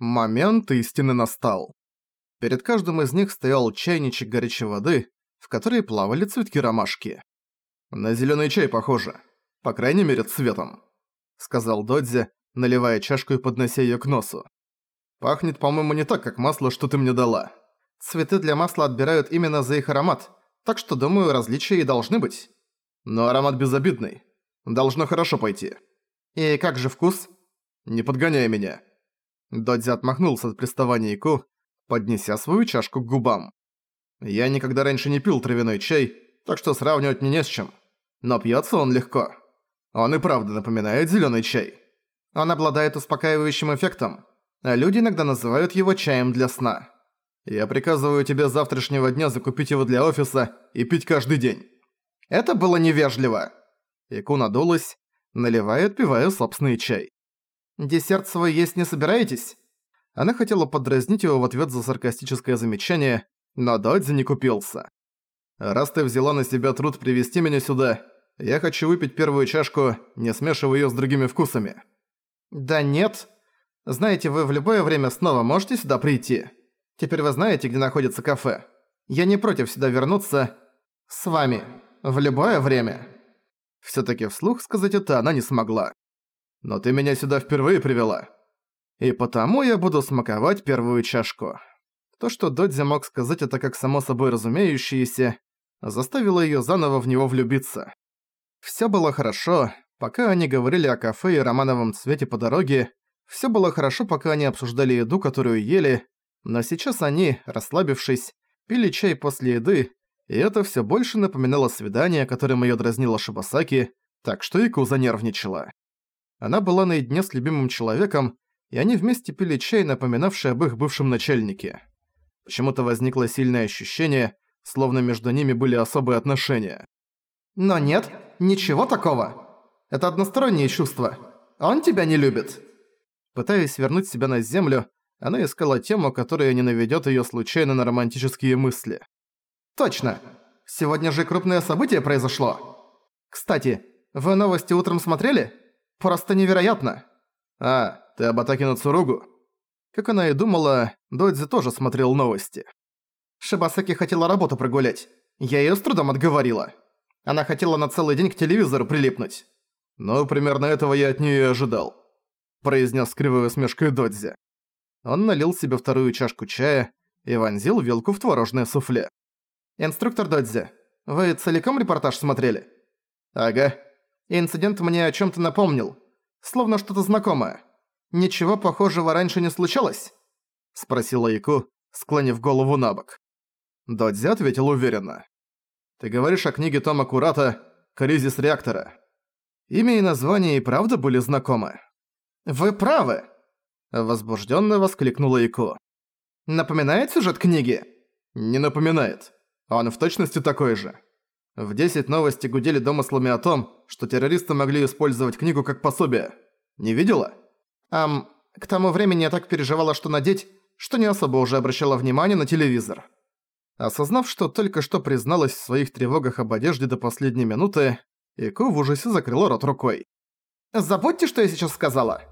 Момент истины настал. Перед каждым из них стоял чайничек горячей воды, в которой плавали цветки ромашки. «На зелёный чай похоже. По крайней мере, цветом», — сказал Додзи, наливая чашку и поднося её к носу. «Пахнет, по-моему, не так, как масло, что ты мне дала. Цветы для масла отбирают именно за их аромат, так что, думаю, различия и должны быть. Но аромат безобидный. Должно хорошо пойти». «И как же вкус?» «Не подгоняй меня». Додзи отмахнулся от приставания Ику, поднеся свою чашку к губам. «Я никогда раньше не пил травяной чай, так что сравнивать мне не с чем. Но пьется он легко. Он и правда напоминает зеленый чай. Он обладает успокаивающим эффектом, а люди иногда называют его чаем для сна. Я приказываю тебе завтрашнего дня закупить его для офиса и пить каждый день». «Это было невежливо!» Ику надулась, наливая и отпивая собственный чай. «Десерт свой есть не собираетесь?» Она хотела подразнить его в ответ за саркастическое замечание, но Додзи не купился. «Раз ты взяла на себя труд привести меня сюда, я хочу выпить первую чашку, не смешивая её с другими вкусами». «Да нет. Знаете, вы в любое время снова можете сюда прийти. Теперь вы знаете, где находится кафе. Я не против сюда вернуться с вами в любое время». Всё-таки вслух сказать это она не смогла. Но ты меня сюда впервые привела. И потому я буду смаковать первую чашку. То, что Додзи мог сказать это как само собой разумеющееся, заставило её заново в него влюбиться. Всё было хорошо, пока они говорили о кафе и романовом цвете по дороге, всё было хорошо, пока они обсуждали еду, которую ели, но сейчас они, расслабившись, пили чай после еды, и это всё больше напоминало свидание, которым её дразнила Шибасаки, так что Ику занервничала. Она была наедине с любимым человеком, и они вместе пили чай, напоминавший об их бывшем начальнике. Почему-то возникло сильное ощущение, словно между ними были особые отношения. «Но нет, ничего такого. Это одностороннее чувство. Он тебя не любит». Пытаясь вернуть себя на землю, она искала тему, которая не наведёт её случайно на романтические мысли. «Точно! Сегодня же крупное событие произошло. Кстати, вы новости утром смотрели?» Просто невероятно. А, ты об атаке на Цуругу? Как она и думала, Додзи тоже смотрел новости. Шибасаки хотела работу прогулять. Я её с трудом отговорила. Она хотела на целый день к телевизору прилипнуть. Ну, примерно этого я от неё и ожидал. Произнес с кривой усмешкой Додзи. Он налил себе вторую чашку чая и вонзил вилку в творожное суфле. «Инструктор Додзи, вы целиком репортаж смотрели?» «Ага», Инцидент мне о чём-то напомнил. Словно что-то знакомое. Ничего похожего раньше не случалось?» Спросила Яку, склонив голову на бок. Додзи ответил уверенно. «Ты говоришь о книге Тома Курата «Кризис реактора». Имя и название и правда были знакомы. «Вы правы!» Возбуждённо воскликнула Яку. «Напоминает сюжет книги?» «Не напоминает. Он в точности такой же. В 10 новости гудели домыслами о том, что террористы могли использовать книгу как пособие. Не видела? Ам, к тому времени я так переживала, что надеть, что не особо уже обращала внимание на телевизор. Осознав, что только что призналась в своих тревогах об одежде до последней минуты, Ико в ужасе закрыла рот рукой. «Забудьте, что я сейчас сказала.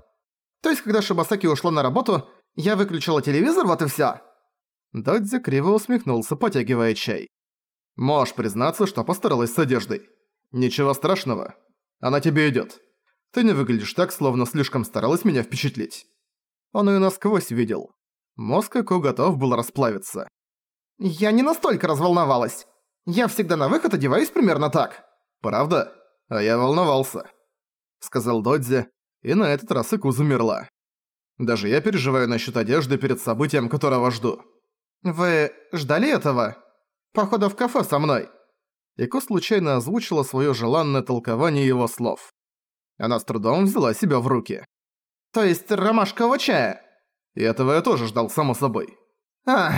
То есть, когда Шибасаки ушла на работу, я выключила телевизор, вот и всё». Додзи криво усмехнулся, потягивая чай. Можешь признаться, что постаралась с одеждой. Ничего страшного. Она тебе идёт. Ты не выглядишь так, словно слишком старалась меня впечатлить. Он её насквозь видел. Мозг Эко готов был расплавиться. «Я не настолько разволновалась. Я всегда на выход одеваюсь примерно так». «Правда? А я волновался», — сказал Додзи, и на этот раз Эку замерла. «Даже я переживаю насчёт одежды перед событием, которого жду». «Вы ждали этого?» Похода в кафе со мной». Ико случайно озвучила своё желанное толкование его слов. Она с трудом взяла себя в руки. «То есть ромашкового чая?» И этого я тоже ждал, само собой. «Ах,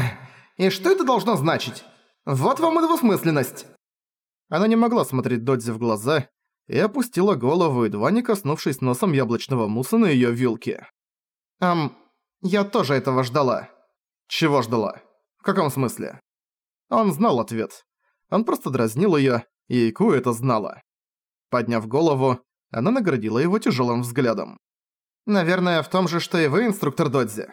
и что это должно значить? Вот вам и двусмысленность!» Она не могла смотреть Додзи в глаза и опустила голову, едва не коснувшись носом яблочного мусса на её вилке. «Ам, я тоже этого ждала». «Чего ждала? В каком смысле?» Он знал ответ. Он просто дразнил её, и Ику это знала. Подняв голову, она наградила его тяжёлым взглядом. «Наверное, в том же, что и вы, инструктор Додзи.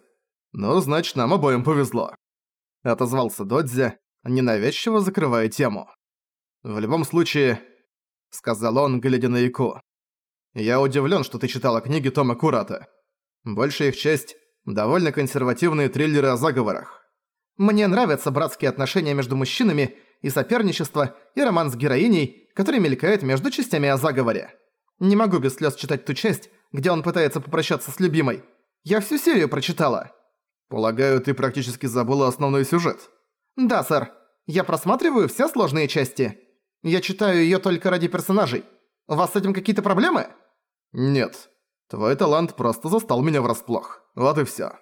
«Ну, значит, нам обоим повезло», — отозвался Додзи, ненавязчиво закрывая тему. «В любом случае», — сказал он, глядя на Ику, — «я удивлен, что ты читала книги Тома Курата. Большая их часть — довольно консервативные триллеры о заговорах. Мне нравятся братские отношения между мужчинами и соперничество, и роман с героиней, который мелькает между частями о заговоре. Не могу без слез читать ту часть, где он пытается попрощаться с любимой. Я всю серию прочитала. Полагаю, ты практически забыла основной сюжет. Да, сэр. Я просматриваю все сложные части. Я читаю её только ради персонажей. У вас с этим какие-то проблемы? Нет. Твой талант просто застал меня врасплох. Вот и всё.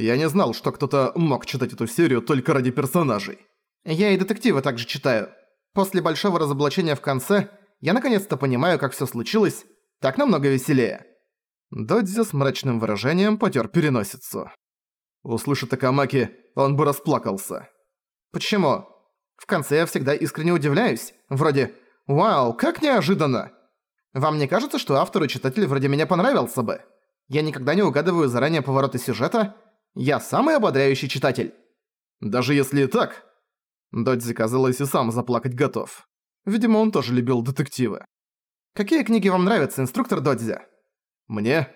Я не знал, что кто-то мог читать эту серию только ради персонажей. Я и детективы также читаю. После большого разоблачения в конце я наконец-то понимаю, как всё случилось. Так намного веселее. Додзи с мрачным выражением потёр переносицу. Услышав Такамаки, он бы расплакался. Почему? В конце я всегда искренне удивляюсь. Вроде «Вау, как неожиданно!» Вам не кажется, что автору читатель вроде меня понравился бы? Я никогда не угадываю заранее повороты сюжета. Я самый ободряющий читатель. Даже если и так... Додзи, казалось, и сам заплакать готов. Видимо, он тоже любил детективы. Какие книги вам нравятся, инструктор Додзи? Мне?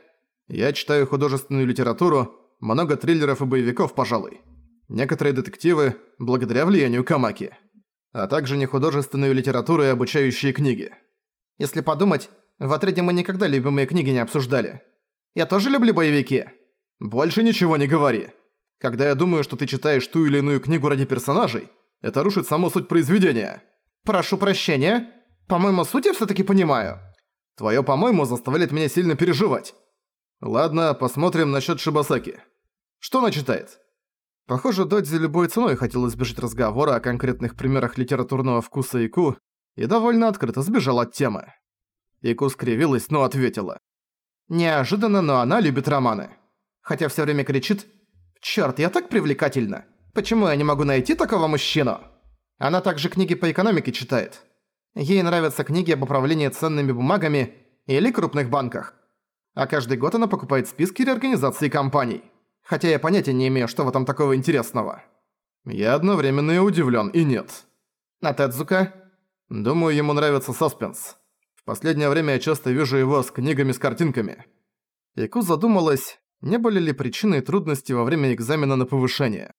Я читаю художественную литературу, много триллеров и боевиков, пожалуй. Некоторые детективы, благодаря влиянию Камаки. А также нехудожественную литературу и обучающие книги. Если подумать, в отряде мы никогда любимые книги не обсуждали. Я тоже люблю боевики. Больше ничего не говори. Когда я думаю, что ты читаешь ту или иную книгу ради персонажей, это рушит саму суть произведения. Прошу прощения. По-моему, суть я всё-таки понимаю. Твоё «по-моему» заставляет меня сильно переживать. Ладно, посмотрим насчёт Шибасаки. Что она читает? Похоже, Додзи любой ценой хотел избежать разговора о конкретных примерах литературного вкуса Ику и довольно открыто сбежал от темы. Ику скривилась, но ответила. Неожиданно, но она любит романы. Хотя всё время кричит «Чёрт, я так привлекательна! Почему я не могу найти такого мужчину?» Она также книги по экономике читает. Ей нравятся книги об управлении ценными бумагами или крупных банках. А каждый год она покупает списки реорганизации компаний. Хотя я понятия не имею, что в этом такого интересного. Я одновременно и удивлен, и нет. А Тедзука? Думаю, ему нравится саспенс. В последнее время я часто вижу его с книгами с картинками. Яку задумалась, не были ли причиной трудности во время экзамена на повышение.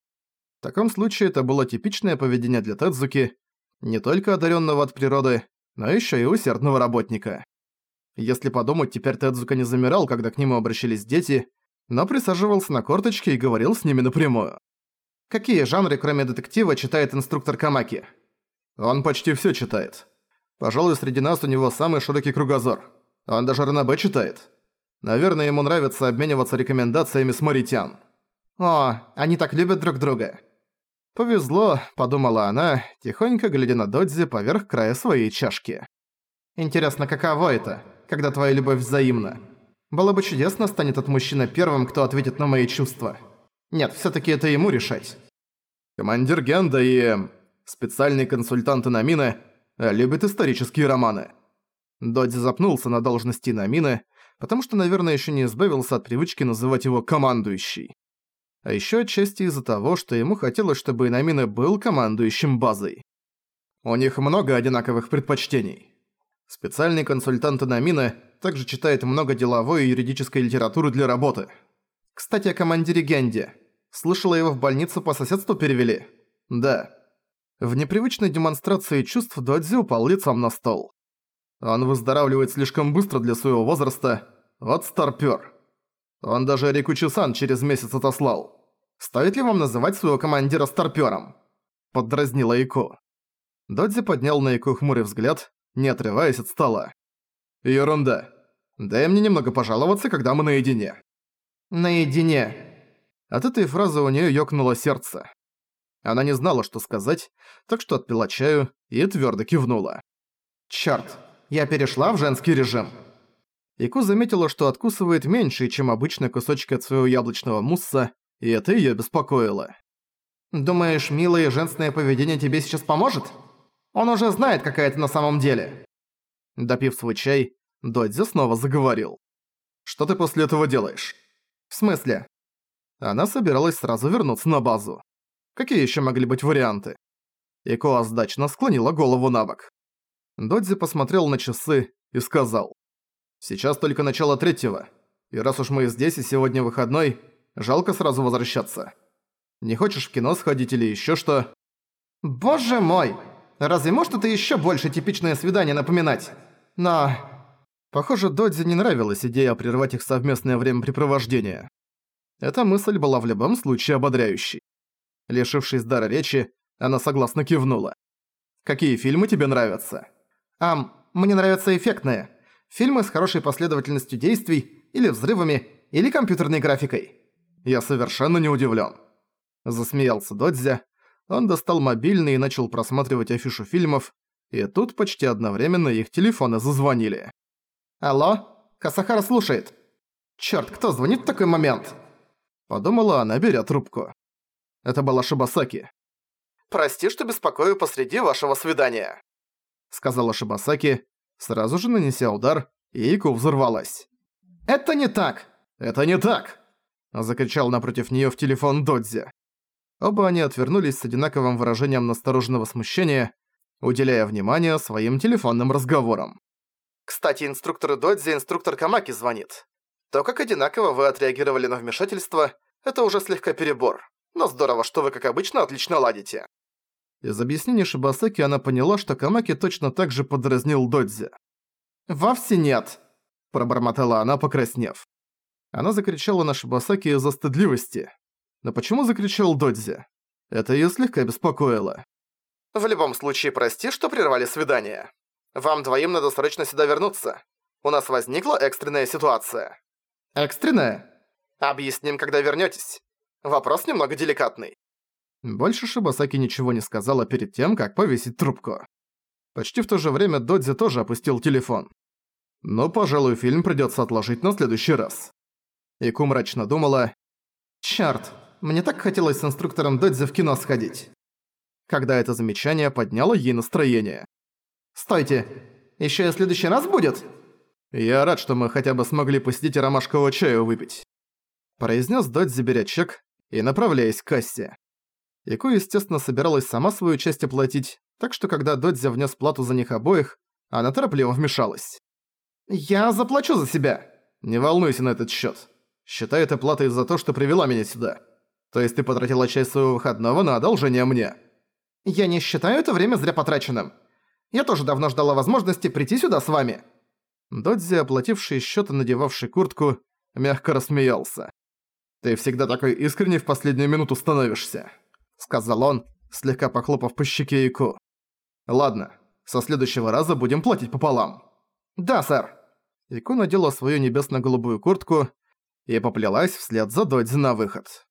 В таком случае это было типичное поведение для Тедзуки, не только одаренного от природы, но еще и усердного работника. Если подумать, теперь Тедзука не замирал, когда к нему обращались дети, но присаживался на корточки и говорил с ними напрямую. Какие жанры, кроме детектива, читает инструктор Камаки? Он почти всё читает. Пожалуй, среди нас у него самый широкий кругозор. Он даже ранобэ читает. Наверное, ему нравится обмениваться рекомендациями с Маритян. О, они так любят друг друга. «Повезло», — подумала она, тихонько глядя на Додзи поверх края своей чашки. «Интересно, каково это, когда твоя любовь взаимна? Было бы чудесно, станет этот мужчина первым, кто ответит на мои чувства. Нет, всё-таки это ему решать». Командир Генда и... Эм, специальный консультант Инамины э, любят исторические романы. Додзи запнулся на должности Инамины, потому что, наверное, ещё не избавился от привычки называть его «командующий» а ещё отчасти из-за того, что ему хотелось, чтобы Инамина был командующим базой. У них много одинаковых предпочтений. Специальный консультант Инамина также читает много деловой и юридической литературы для работы. Кстати, о командире Генди. Слышала, его в больницу по соседству перевели? Да. В непривычной демонстрации чувств Додзи упал лицом на стол. Он выздоравливает слишком быстро для своего возраста. Вот старпёр. Он даже Рикучи-сан через месяц отослал. Стоит ли вам называть своего командира старпёром?» Поддразнила Ико. Додзи поднял на Ико хмурый взгляд, не отрываясь от стола. «Ерунда. Дай мне немного пожаловаться, когда мы наедине». «Наедине». От этой фразы у неё ёкнуло сердце. Она не знала, что сказать, так что отпила чаю и твёрдо кивнула. «Чёрт, я перешла в женский режим». Ику заметила, что откусывает меньше, чем обычно кусочки от своего яблочного мусса, и это её беспокоило. «Думаешь, милое женственное поведение тебе сейчас поможет? Он уже знает, какая ты на самом деле». Допив свой чай, Додзи снова заговорил. «Что ты после этого делаешь?» «В смысле?» Она собиралась сразу вернуться на базу. Какие еще могли быть варианты? Ико сдачно склонила голову на бок. Додзи посмотрел на часы и сказал. «Сейчас только начало третьего, и раз уж мы здесь и сегодня выходной, жалко сразу возвращаться. Не хочешь в кино сходить или еще что?» «Боже мой! Разве может это еще больше типичное свидание напоминать? Но...» Похоже, Додзи не нравилась идея прервать их совместное времяпрепровождение. Эта мысль была в любом случае ободряющей. Лишившись дара речи, она согласно кивнула. «Какие фильмы тебе нравятся?» «Ам, мне нравятся эффектные. Фильмы с хорошей последовательностью действий, или взрывами, или компьютерной графикой». «Я совершенно не удивлен. Засмеялся Додзя. Он достал мобильный и начал просматривать афишу фильмов, и тут почти одновременно их телефоны зазвонили. «Алло? Касахара слушает. Чёрт, кто звонит в такой момент?» Подумала она, беря трубку. Это была Шибасаки. «Прости, что беспокою посреди вашего свидания», — сказала Шибасаки, сразу же нанеся удар, и Ику взорвалась. «Это не так!» «Это не так!» — закричал напротив неё в телефон Додзи. Оба они отвернулись с одинаковым выражением настороженного смущения, уделяя внимание своим телефонным разговорам. «Кстати, инструктор Додзи инструктор Камаки звонит. То, как одинаково вы отреагировали на вмешательство, это уже слегка перебор. Но здорово, что вы, как обычно, отлично ладите». Из объяснений Шибасаки она поняла, что Камаки точно так же подразнил Додзи. «Вовсе нет», – пробормотала она, покраснев. Она закричала на Шибасаки из-за стыдливости. Но почему закричал Додзи? Это её слегка беспокоило. «В любом случае, прости, что прервали свидание. Вам двоим надо срочно сюда вернуться. У нас возникла экстренная ситуация». «Экстренная?» «Объясним, когда вернётесь. Вопрос немного деликатный». Больше Шибасаки ничего не сказала перед тем, как повесить трубку. Почти в то же время Додзи тоже опустил телефон. Но, пожалуй, фильм придётся отложить на следующий раз. Ику мрачно думала. «Чёрт, мне так хотелось с инструктором Додзи в кино сходить». Когда это замечание подняло ей настроение. «Стойте, ещё и следующий раз будет?» «Я рад, что мы хотя бы смогли посидеть и ромашкового чаю выпить», произнес Додзи, беря чек и направляясь к кассе. Ико, естественно, собиралась сама свою часть оплатить, так что когда Додзи внес плату за них обоих, она торопливо вмешалась. «Я заплачу за себя!» «Не волнуйся на этот счет. Считай это платой за то, что привела меня сюда. То есть ты потратила часть своего выходного на одолжение мне?» «Я не считаю это время зря потраченным. Я тоже давно ждала возможности прийти сюда с вами». Додзи, оплативший счет и надевавший куртку, мягко рассмеялся. «Ты всегда такой искренний в последнюю минуту становишься», — сказал он, слегка похлопав по щеке Ику. «Ладно, со следующего раза будем платить пополам». «Да, сэр». Ику надела свою небесно-голубую куртку и поплелась вслед за Додзи на выход.